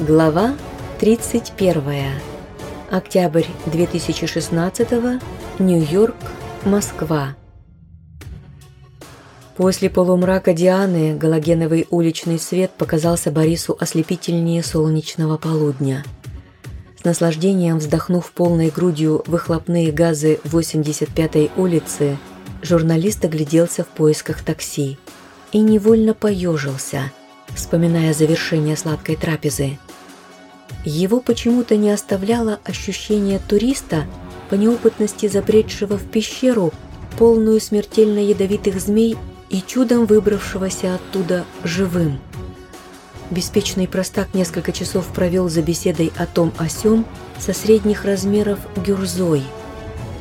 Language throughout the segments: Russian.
Глава 31. Октябрь 2016. Нью-Йорк, Москва. После полумрака Дианы галогеновый уличный свет показался Борису ослепительнее солнечного полудня. С наслаждением вздохнув полной грудью выхлопные газы 85-й улицы, журналист огляделся в поисках такси и невольно поежился, вспоминая завершение сладкой трапезы – его почему-то не оставляло ощущение туриста, по неопытности забредшего в пещеру, полную смертельно ядовитых змей и чудом выбравшегося оттуда живым. Беспечный простак несколько часов провел за беседой о том о сём со средних размеров гюрзой,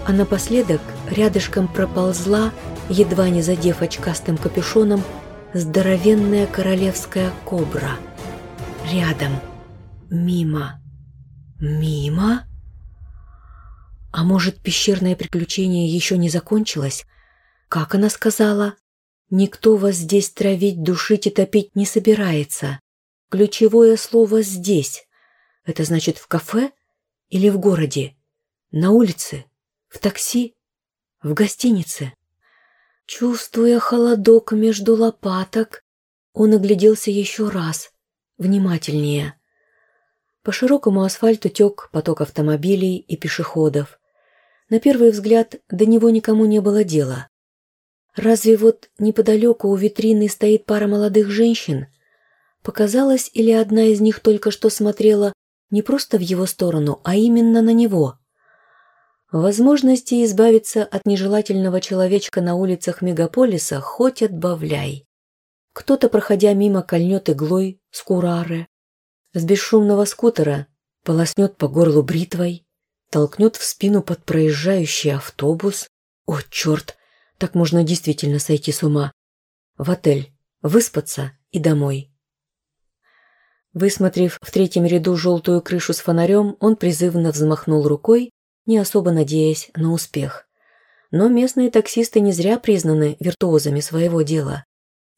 а напоследок рядышком проползла, едва не задев очкастым капюшоном, здоровенная королевская кобра. Рядом – Мимо. Мимо? А может, пещерное приключение еще не закончилось? Как она сказала? Никто вас здесь травить, душить и топить не собирается. Ключевое слово «здесь». Это значит в кафе или в городе? На улице? В такси? В гостинице? Чувствуя холодок между лопаток, он огляделся еще раз, внимательнее. По широкому асфальту тек поток автомобилей и пешеходов. На первый взгляд до него никому не было дела. Разве вот неподалеку у витрины стоит пара молодых женщин? Показалось, или одна из них только что смотрела не просто в его сторону, а именно на него? Возможности избавиться от нежелательного человечка на улицах мегаполиса хоть отбавляй. Кто-то, проходя мимо, кольнет иглой с с бесшумного скутера полоснет по горлу бритвой, толкнет в спину под проезжающий автобус. О, черт, так можно действительно сойти с ума. В отель, выспаться и домой. Высмотрев в третьем ряду желтую крышу с фонарем, он призывно взмахнул рукой, не особо надеясь на успех. Но местные таксисты не зря признаны виртуозами своего дела.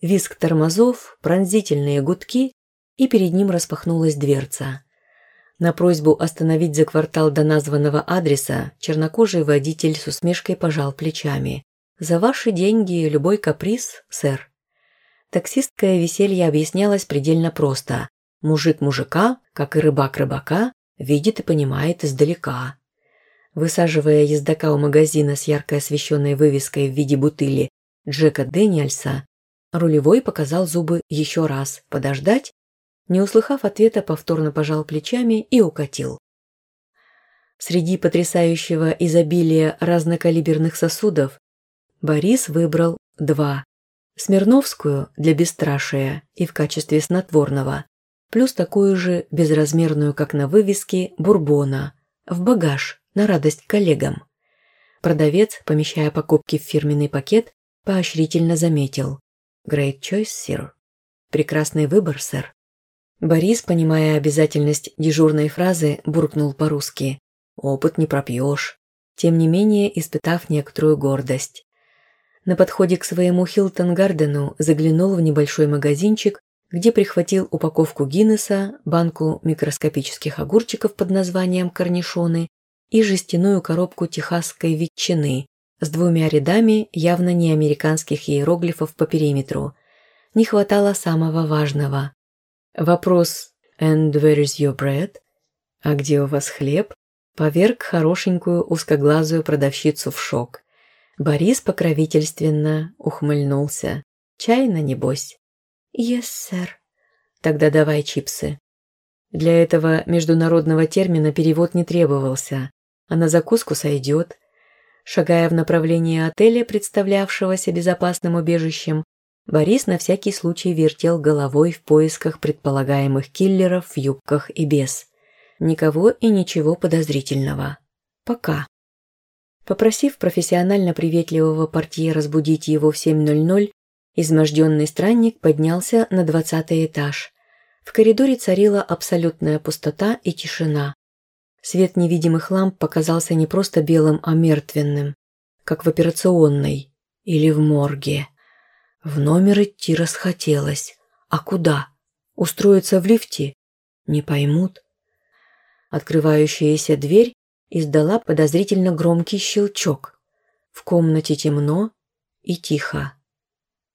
Виск тормозов, пронзительные гудки и перед ним распахнулась дверца. На просьбу остановить за квартал до названного адреса чернокожий водитель с усмешкой пожал плечами. «За ваши деньги любой каприз, сэр». Таксистское веселье объяснялось предельно просто. Мужик мужика, как и рыбак рыбака, видит и понимает издалека. Высаживая ездока у магазина с ярко освещенной вывеской в виде бутыли Джека Дэниельса, рулевой показал зубы еще раз подождать не услыхав ответа, повторно пожал плечами и укатил. Среди потрясающего изобилия разнокалиберных сосудов Борис выбрал два. Смирновскую для бесстрашия и в качестве снотворного, плюс такую же безразмерную, как на вывеске, бурбона, в багаж, на радость коллегам. Продавец, помещая покупки в фирменный пакет, поощрительно заметил. «Great choice, sir». «Прекрасный выбор, сэр». Борис, понимая обязательность дежурной фразы, буркнул по-русски. «Опыт не пропьешь», тем не менее испытав некоторую гордость. На подходе к своему Хилтон-Гардену заглянул в небольшой магазинчик, где прихватил упаковку Гиннесса, банку микроскопических огурчиков под названием корнишоны и жестяную коробку техасской ветчины с двумя рядами явно не американских иероглифов по периметру. Не хватало самого важного Вопрос «And where is your bread?» «А где у вас хлеб?» поверг хорошенькую узкоглазую продавщицу в шок. Борис покровительственно ухмыльнулся. «Чайно, небось?» «Yes, sir». «Тогда давай чипсы». Для этого международного термина перевод не требовался, а на закуску сойдет. Шагая в направлении отеля, представлявшегося безопасным убежищем, Борис на всякий случай вертел головой в поисках предполагаемых киллеров в юбках и без. Никого и ничего подозрительного. Пока. Попросив профессионально приветливого портье разбудить его в 7.00, изможденный странник поднялся на двадцатый этаж. В коридоре царила абсолютная пустота и тишина. Свет невидимых ламп показался не просто белым, а мертвенным, как в операционной или в морге. В номер идти расхотелось. А куда? Устроиться в лифте? Не поймут. Открывающаяся дверь издала подозрительно громкий щелчок. В комнате темно и тихо.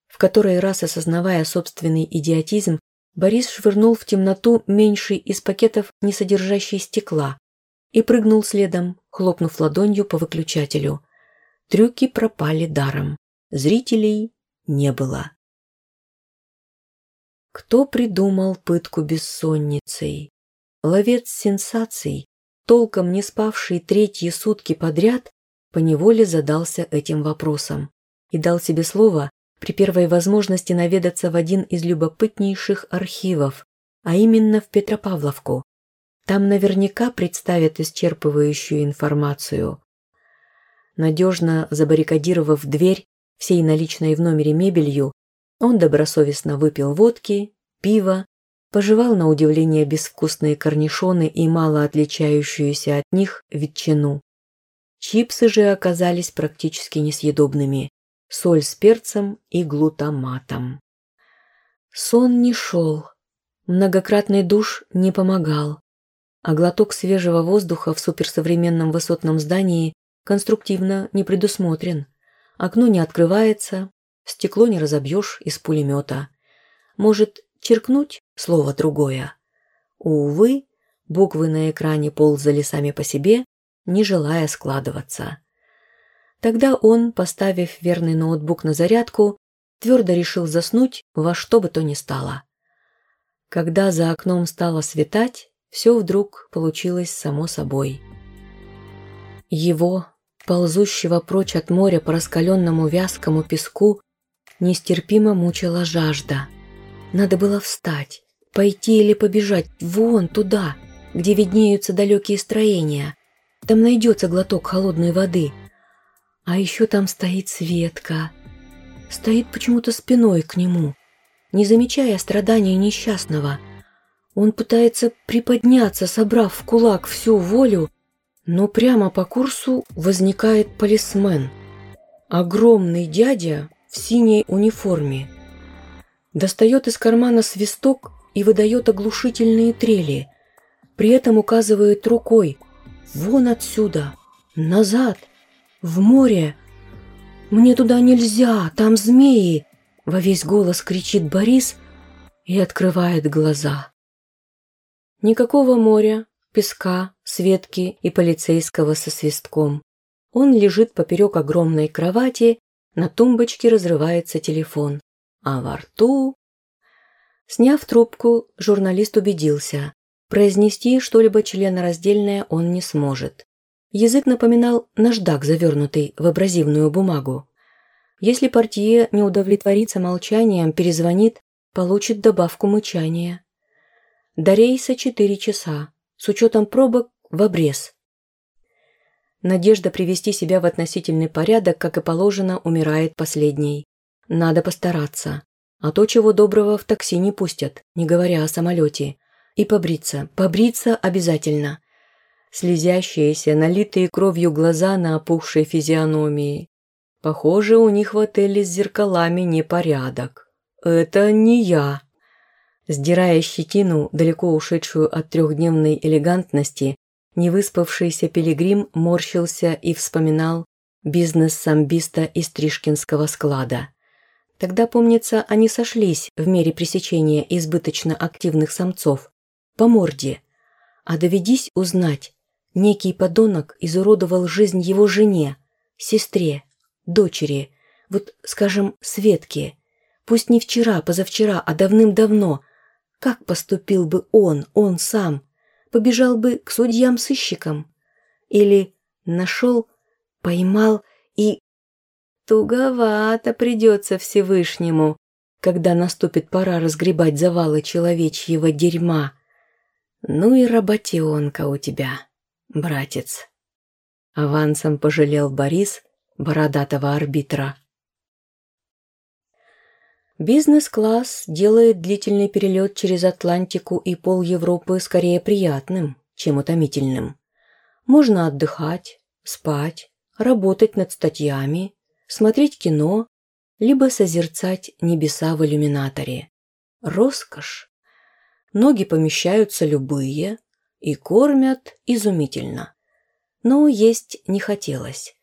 В который раз осознавая собственный идиотизм, Борис швырнул в темноту меньший из пакетов, не содержащий стекла, и прыгнул следом, хлопнув ладонью по выключателю. Трюки пропали даром. Зрителей не было. Кто придумал пытку бессонницей? Ловец сенсаций, толком не спавший третьи сутки подряд, поневоле задался этим вопросом и дал себе слово при первой возможности наведаться в один из любопытнейших архивов, а именно в Петропавловку. Там наверняка представят исчерпывающую информацию. Надежно забаррикадировав дверь всей наличной в номере мебелью, он добросовестно выпил водки, пива, пожевал на удивление безвкусные корнишоны и мало отличающуюся от них ветчину. Чипсы же оказались практически несъедобными. Соль с перцем и глутаматом. Сон не шел. Многократный душ не помогал. А глоток свежего воздуха в суперсовременном высотном здании конструктивно не предусмотрен. Окно не открывается, Стекло не разобьешь из пулемета. Может, черкнуть слово другое? Увы, буквы на экране ползали сами по себе, не желая складываться. Тогда он, поставив верный ноутбук на зарядку, твердо решил заснуть во что бы то ни стало. Когда за окном стало светать, все вдруг получилось само собой. Его, ползущего прочь от моря по раскаленному вязкому песку, Нестерпимо мучила жажда. Надо было встать, пойти или побежать вон туда, где виднеются далекие строения. Там найдется глоток холодной воды. А еще там стоит Светка. Стоит почему-то спиной к нему, не замечая страданий несчастного. Он пытается приподняться, собрав в кулак всю волю, но прямо по курсу возникает полисмен. Огромный дядя в синей униформе. Достает из кармана свисток и выдает оглушительные трели. При этом указывает рукой «Вон отсюда! Назад! В море! Мне туда нельзя! Там змеи!» Во весь голос кричит Борис и открывает глаза. Никакого моря, песка, светки и полицейского со свистком. Он лежит поперек огромной кровати на тумбочке разрывается телефон, а во рту... Сняв трубку, журналист убедился. Произнести что-либо членораздельное он не сможет. Язык напоминал наждак, завернутый в абразивную бумагу. Если партия не удовлетворится молчанием, перезвонит, получит добавку мычания. До рейса четыре часа, с учетом пробок в обрез. Надежда привести себя в относительный порядок, как и положено, умирает последней. Надо постараться. А то, чего доброго, в такси не пустят, не говоря о самолете. И побриться, побриться обязательно. Слезящиеся, налитые кровью глаза на опухшей физиономии. Похоже, у них в отеле с зеркалами непорядок. Это не я. Сдирая щетину, далеко ушедшую от трехдневной элегантности, Невыспавшийся пилигрим морщился и вспоминал бизнес самбиста из Тришкинского склада. Тогда, помнится, они сошлись в мере пресечения избыточно активных самцов. По морде. А доведись узнать, некий подонок изуродовал жизнь его жене, сестре, дочери, вот, скажем, Светке. Пусть не вчера, позавчера, а давным-давно. Как поступил бы он, он сам, побежал бы к судьям-сыщикам. Или нашел, поймал и... Туговато придется Всевышнему, когда наступит пора разгребать завалы человечьего дерьма. Ну и работенка у тебя, братец. Авансом пожалел Борис, бородатого арбитра. Бизнес-класс делает длительный перелет через Атлантику и пол Европы скорее приятным, чем утомительным. Можно отдыхать, спать, работать над статьями, смотреть кино, либо созерцать небеса в иллюминаторе. Роскошь. ноги помещаются любые и кормят изумительно. Но есть не хотелось.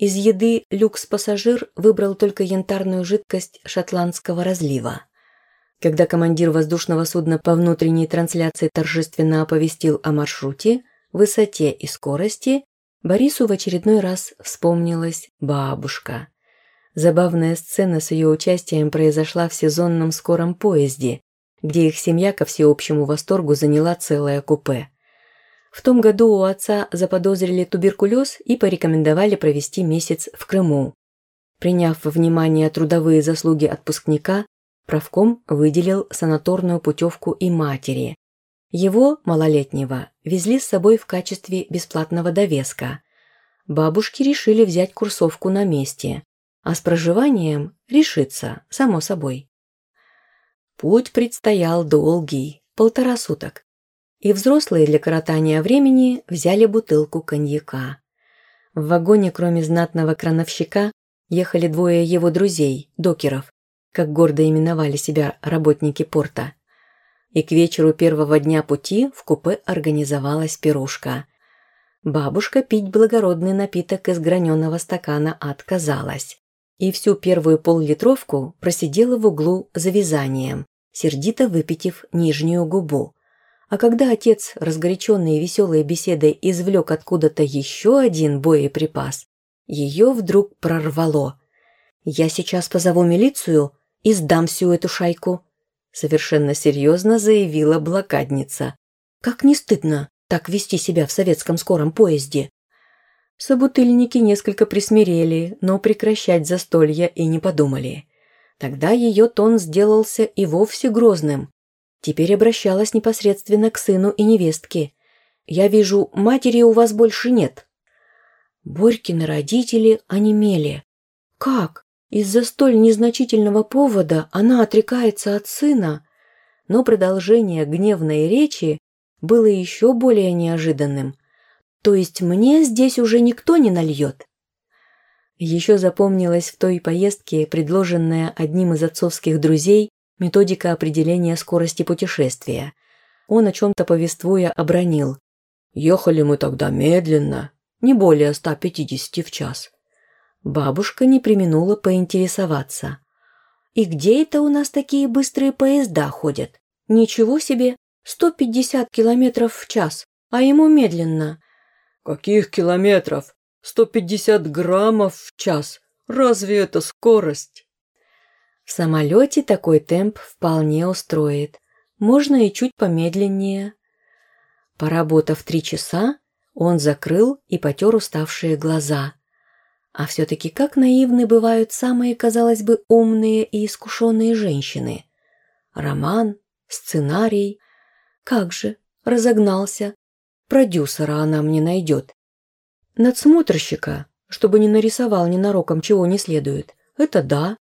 Из еды люкс-пассажир выбрал только янтарную жидкость шотландского разлива. Когда командир воздушного судна по внутренней трансляции торжественно оповестил о маршруте, высоте и скорости, Борису в очередной раз вспомнилась бабушка. Забавная сцена с ее участием произошла в сезонном скором поезде, где их семья ко всеобщему восторгу заняла целое купе. В том году у отца заподозрили туберкулез и порекомендовали провести месяц в Крыму. Приняв во внимание трудовые заслуги отпускника, правком выделил санаторную путевку и матери. Его, малолетнего, везли с собой в качестве бесплатного довеска. Бабушки решили взять курсовку на месте, а с проживанием решиться, само собой. Путь предстоял долгий, полтора суток и взрослые для коротания времени взяли бутылку коньяка. В вагоне, кроме знатного крановщика, ехали двое его друзей, докеров, как гордо именовали себя работники порта. И к вечеру первого дня пути в купе организовалась пирушка. Бабушка пить благородный напиток из граненого стакана отказалась. И всю первую поллитровку просидела в углу за вязанием, сердито выпитив нижнюю губу. А когда отец, разгоряченный веселой беседой, извлек откуда-то еще один боеприпас, ее вдруг прорвало. «Я сейчас позову милицию и сдам всю эту шайку», совершенно серьезно заявила блокадница. «Как не стыдно так вести себя в советском скором поезде?» Собутыльники несколько присмирели, но прекращать застолье и не подумали. Тогда ее тон сделался и вовсе грозным. Теперь обращалась непосредственно к сыну и невестке. «Я вижу, матери у вас больше нет». Борькины родители онемели. «Как? Из-за столь незначительного повода она отрекается от сына?» Но продолжение гневной речи было еще более неожиданным. «То есть мне здесь уже никто не нальет?» Еще запомнилась в той поездке, предложенная одним из отцовских друзей, методика определения скорости путешествия. Он о чем-то повествуя обронил. «Ехали мы тогда медленно, не более 150 в час». Бабушка не применула поинтересоваться. «И где это у нас такие быстрые поезда ходят? Ничего себе, 150 километров в час, а ему медленно». «Каких километров? 150 граммов в час. Разве это скорость?» В самолете такой темп вполне устроит. Можно и чуть помедленнее. Поработав три часа, он закрыл и потер уставшие глаза. А все-таки как наивны бывают самые, казалось бы, умные и искушенные женщины. Роман, сценарий. Как же, разогнался. Продюсера она мне найдет. Надсмотрщика, чтобы не нарисовал ненароком чего не следует. Это да.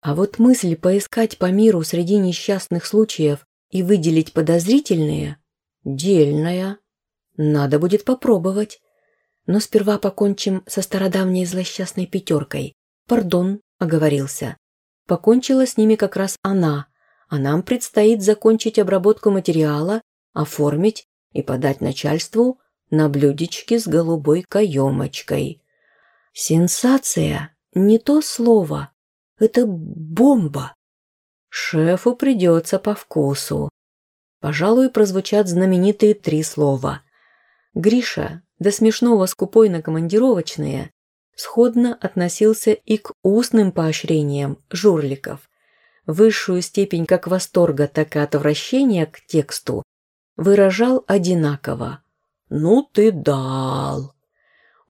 А вот мысль поискать по миру среди несчастных случаев и выделить подозрительные – дельная. Надо будет попробовать. Но сперва покончим со стародавней злосчастной пятеркой. Пардон, оговорился. Покончила с ними как раз она, а нам предстоит закончить обработку материала, оформить и подать начальству на блюдечке с голубой каемочкой. Сенсация – не то слово. Это бомба. Шефу придется по вкусу. Пожалуй, прозвучат знаменитые три слова. Гриша, до смешного скупой на командировочные, сходно относился и к устным поощрениям журликов. Высшую степень как восторга, так и отвращения к тексту выражал одинаково. «Ну ты дал!»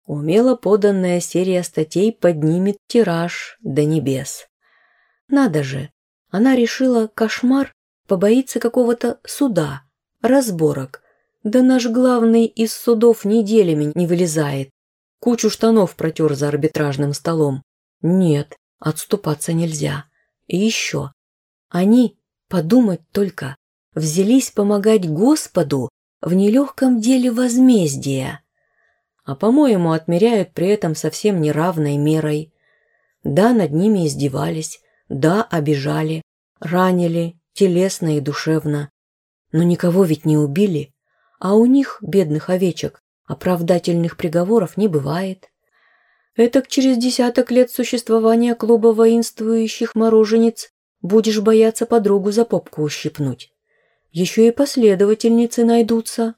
Умело поданная серия статей поднимет тираж до небес. Надо же, она решила кошмар побоится какого-то суда, разборок. Да наш главный из судов неделями не вылезает. Кучу штанов протер за арбитражным столом. Нет, отступаться нельзя. И еще. Они, подумать только, взялись помогать Господу в нелегком деле возмездия а, по-моему, отмеряют при этом совсем неравной мерой. Да, над ними издевались, да, обижали, ранили, телесно и душевно. Но никого ведь не убили. А у них, бедных овечек, оправдательных приговоров не бывает. Этак через десяток лет существования клуба воинствующих мороженец будешь бояться подругу за попку ущипнуть. Еще и последовательницы найдутся.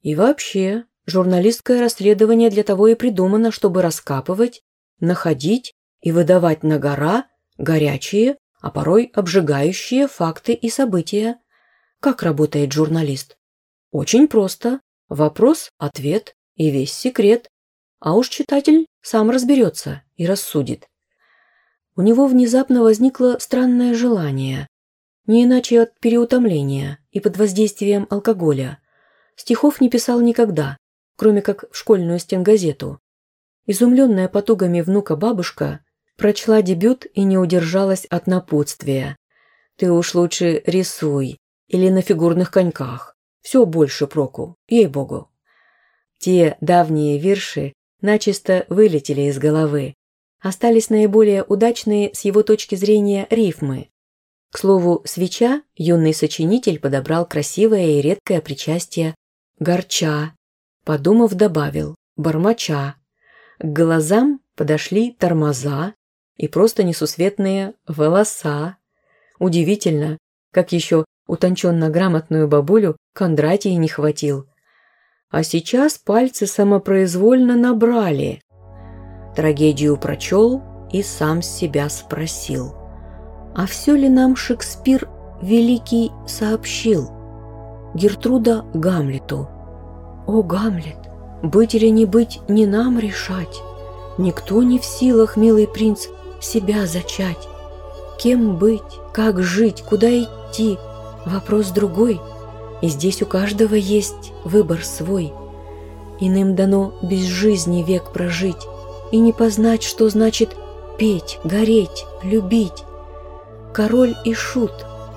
И вообще, журналистское расследование для того и придумано, чтобы раскапывать, находить и выдавать на гора горячие, а порой обжигающие факты и события. Как работает журналист? Очень просто. Вопрос, ответ и весь секрет. А уж читатель сам разберется и рассудит. У него внезапно возникло странное желание, не иначе от переутомления и под воздействием алкоголя. Стихов не писал никогда, кроме как в школьную стенгазету. Изумленная потугами внука бабушка прочла дебют и не удержалась от напутствия. «Ты уж лучше рисуй или на фигурных коньках. Все больше проку, ей-богу». Те давние вирши начисто вылетели из головы. Остались наиболее удачные с его точки зрения рифмы. К слову, свеча юный сочинитель подобрал красивое и редкое причастие «горча», подумав, добавил «бормоча». К глазам подошли тормоза и просто несусветные волоса. Удивительно, как еще утонченно грамотную бабулю Кондратий не хватил – а сейчас пальцы самопроизвольно набрали. Трагедию прочел и сам себя спросил. А все ли нам Шекспир Великий сообщил? Гертруда Гамлету. О, Гамлет, быть или не быть, не нам решать. Никто не в силах, милый принц, себя зачать. Кем быть, как жить, куда идти – вопрос другой – и здесь у каждого есть выбор свой. Иным дано без жизни век прожить и не познать, что значит петь, гореть, любить. Король и шут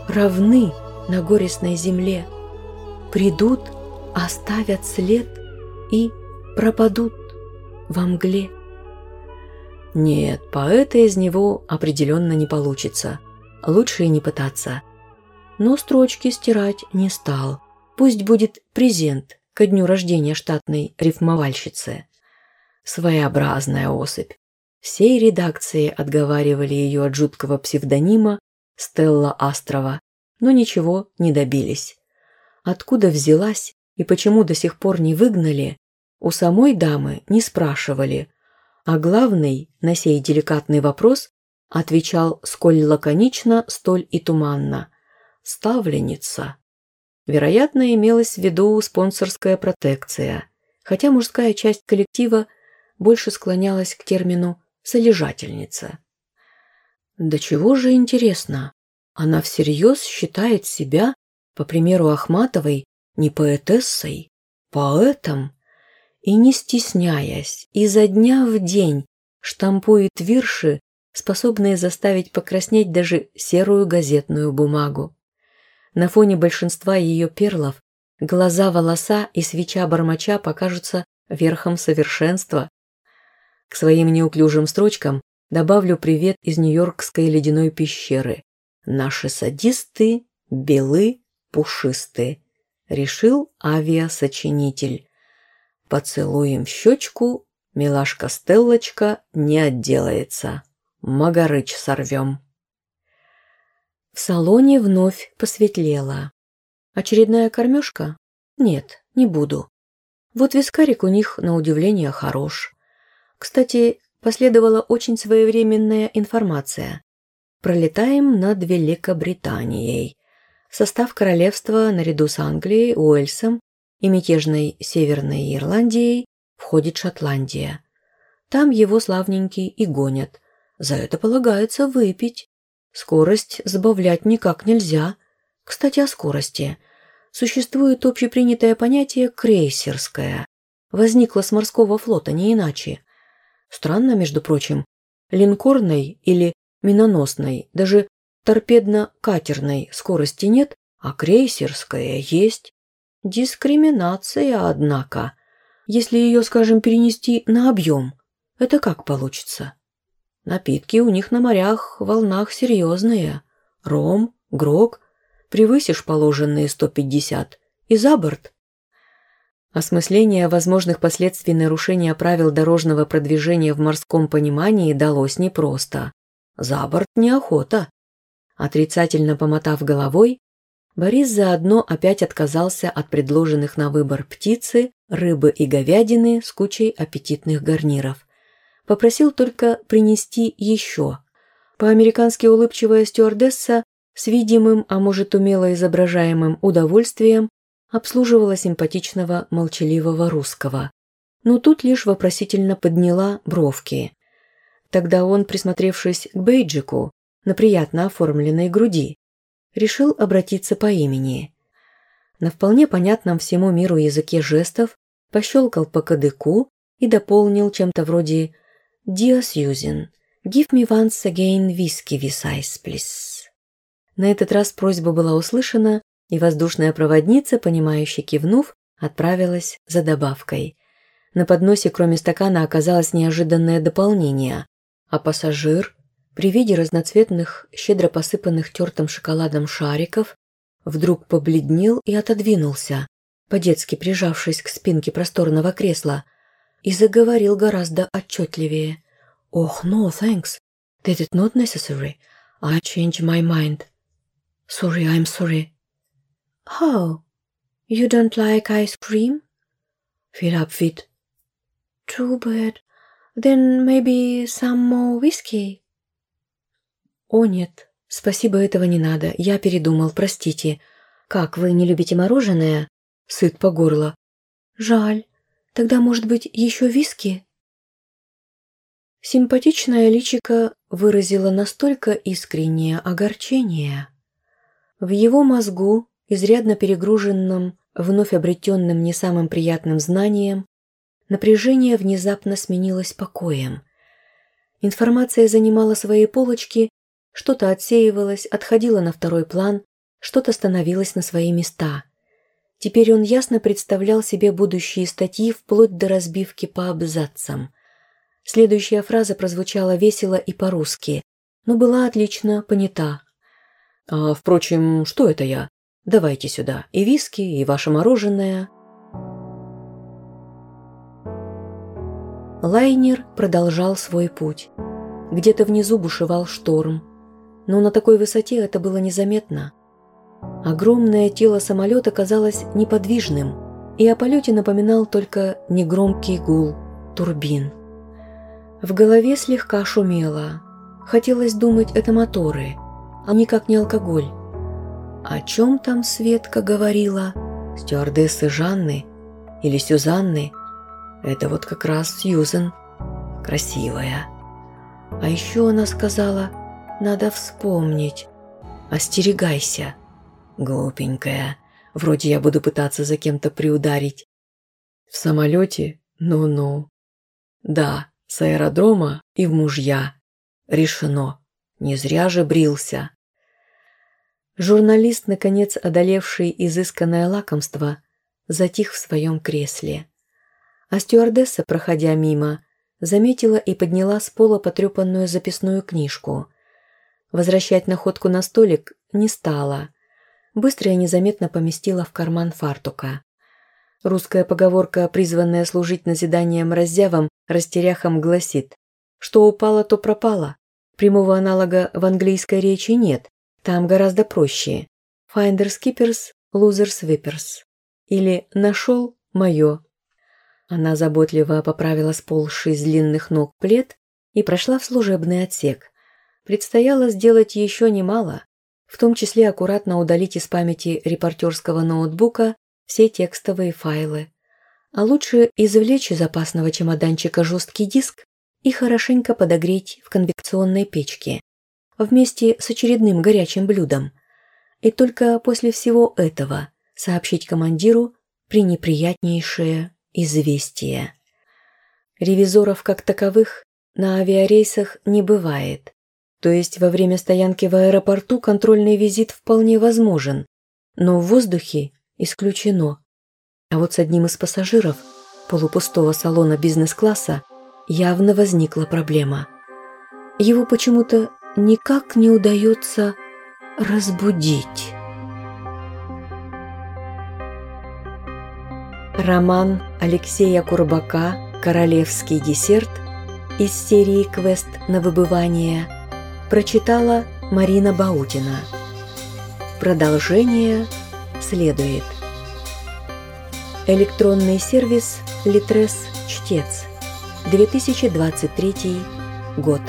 равны на горестной земле. Придут, оставят след и пропадут во мгле. Нет, поэта из него определенно не получится. Лучше и не пытаться но строчки стирать не стал. Пусть будет презент ко дню рождения штатной рифмовальщицы. Своеобразная особь. Всей редакции отговаривали ее от жуткого псевдонима Стелла Астрова, но ничего не добились. Откуда взялась и почему до сих пор не выгнали, у самой дамы не спрашивали, а главный на сей деликатный вопрос отвечал сколь лаконично, столь и туманно ставленница. Вероятно, имелась в виду спонсорская протекция, хотя мужская часть коллектива больше склонялась к термину «солежательница». Да чего же интересно, она всерьез считает себя, по примеру Ахматовой, не поэтессой, поэтом, и не стесняясь, изо дня в день штампует вирши, способные заставить покраснеть даже серую газетную бумагу. На фоне большинства ее перлов глаза волоса и свеча бормоча покажутся верхом совершенства. К своим неуклюжим строчкам добавлю привет из Нью-Йоркской ледяной пещеры. Наши садисты белы, пушисты. Решил авиасочинитель. Поцелуем в щечку, милашка Стеллочка не отделается. Магарыч сорвем. В салоне вновь посветлело. Очередная кормежка? Нет, не буду. Вот вискарик у них, на удивление, хорош. Кстати, последовала очень своевременная информация. Пролетаем над Великобританией. Состав королевства наряду с Англией, Уэльсом и мятежной Северной Ирландией входит Шотландия. Там его славненький и гонят. За это полагается выпить. Скорость сбавлять никак нельзя. Кстати, о скорости. Существует общепринятое понятие «крейсерское». Возникло с морского флота, не иначе. Странно, между прочим, линкорной или миноносной, даже торпедно-катерной скорости нет, а крейсерская есть. Дискриминация, однако. Если ее, скажем, перенести на объем, это как получится? Напитки у них на морях, волнах серьезные. Ром, грог. превысишь положенные 150 и за борт. Осмысление возможных последствий нарушения правил дорожного продвижения в морском понимании далось непросто. За борт неохота. Отрицательно помотав головой, Борис заодно опять отказался от предложенных на выбор птицы, рыбы и говядины с кучей аппетитных гарниров. Попросил только принести еще. По-американски улыбчивая стюардесса с видимым, а может умело изображаемым удовольствием обслуживала симпатичного молчаливого русского. Но тут лишь вопросительно подняла бровки. Тогда он, присмотревшись к бейджику на приятно оформленной груди, решил обратиться по имени. На вполне понятном всему миру языке жестов пощелкал по кадыку и дополнил чем-то вроде «Dear Susan, give me once again whiskey with please». На этот раз просьба была услышана, и воздушная проводница, понимающе кивнув, отправилась за добавкой. На подносе, кроме стакана, оказалось неожиданное дополнение, а пассажир при виде разноцветных, щедро посыпанных тертым шоколадом шариков, вдруг побледнел и отодвинулся, по-детски прижавшись к спинке просторного кресла, и заговорил гораздо отчетливее. «Ох, no, thanks. That is not necessary. I change my mind. Sorry, I'm sorry». «How? You don't like ice cream?» «Fill up with». «Too bad. Then maybe some more whiskey?» «О, нет, спасибо, этого не надо. Я передумал, простите. Как, вы не любите мороженое?» Сыт по горло. «Жаль. Тогда, может быть, еще виски?» Симпатичная личика выразила настолько искреннее огорчение. В его мозгу, изрядно перегруженном, вновь обретенным не самым приятным знанием, напряжение внезапно сменилось покоем. Информация занимала свои полочки что-то отсеивалось, отходило на второй план, что-то становилось на свои места. Теперь он ясно представлял себе будущие статьи вплоть до разбивки по абзацам. Следующая фраза прозвучала весело и по-русски, но была отлично понята. «А, впрочем, что это я? Давайте сюда и виски, и ваше мороженое». Лайнер продолжал свой путь. Где-то внизу бушевал шторм но на такой высоте это было незаметно. Огромное тело самолета казалось неподвижным, и о полете напоминал только негромкий гул турбин. В голове слегка шумело. Хотелось думать, это моторы, а никак не алкоголь. О чем там Светка говорила? Стюардессы Жанны или Сюзанны? Это вот как раз Сьюзен. Красивая. А еще она сказала – надо вспомнить. Остерегайся. Глупенькая. Вроде я буду пытаться за кем-то приударить. В самолете? Ну-ну. Да, с аэродрома и в мужья. Решено. Не зря же брился. Журналист, наконец одолевший изысканное лакомство, затих в своем кресле. А стюардесса, проходя мимо, заметила и подняла с пола потрепанную записную книжку – Возвращать находку на столик не стала. Быстро и незаметно поместила в карман фартука. Русская поговорка, призванная служить назиданием раззявам, растеряхам, гласит «Что упало, то пропало». Прямого аналога в английской речи нет, там гораздо проще. Finders keepers, losers whippers. Или «нашел мое». Она заботливо поправила сползший с длинных ног плед и прошла в служебный отсек предстояло сделать еще немало, в том числе аккуратно удалить из памяти репортерского ноутбука все текстовые файлы. А лучше извлечь из опасного чемоданчика жесткий диск и хорошенько подогреть в конвекционной печке, вместе с очередным горячим блюдом. И только после всего этого сообщить командиру пренеприятнейшее известие. Ревизоров как таковых на авиарейсах не бывает. То есть во время стоянки в аэропорту контрольный визит вполне возможен, но в воздухе исключено. А вот с одним из пассажиров полупустого салона бизнес-класса явно возникла проблема. Его почему-то никак не удается разбудить. Роман Алексея Курбака «Королевский десерт» из серии «Квест на выбывание» прочитала Марина Баутина. Продолжение следует. Электронный сервис «Литрес Чтец» 2023 год.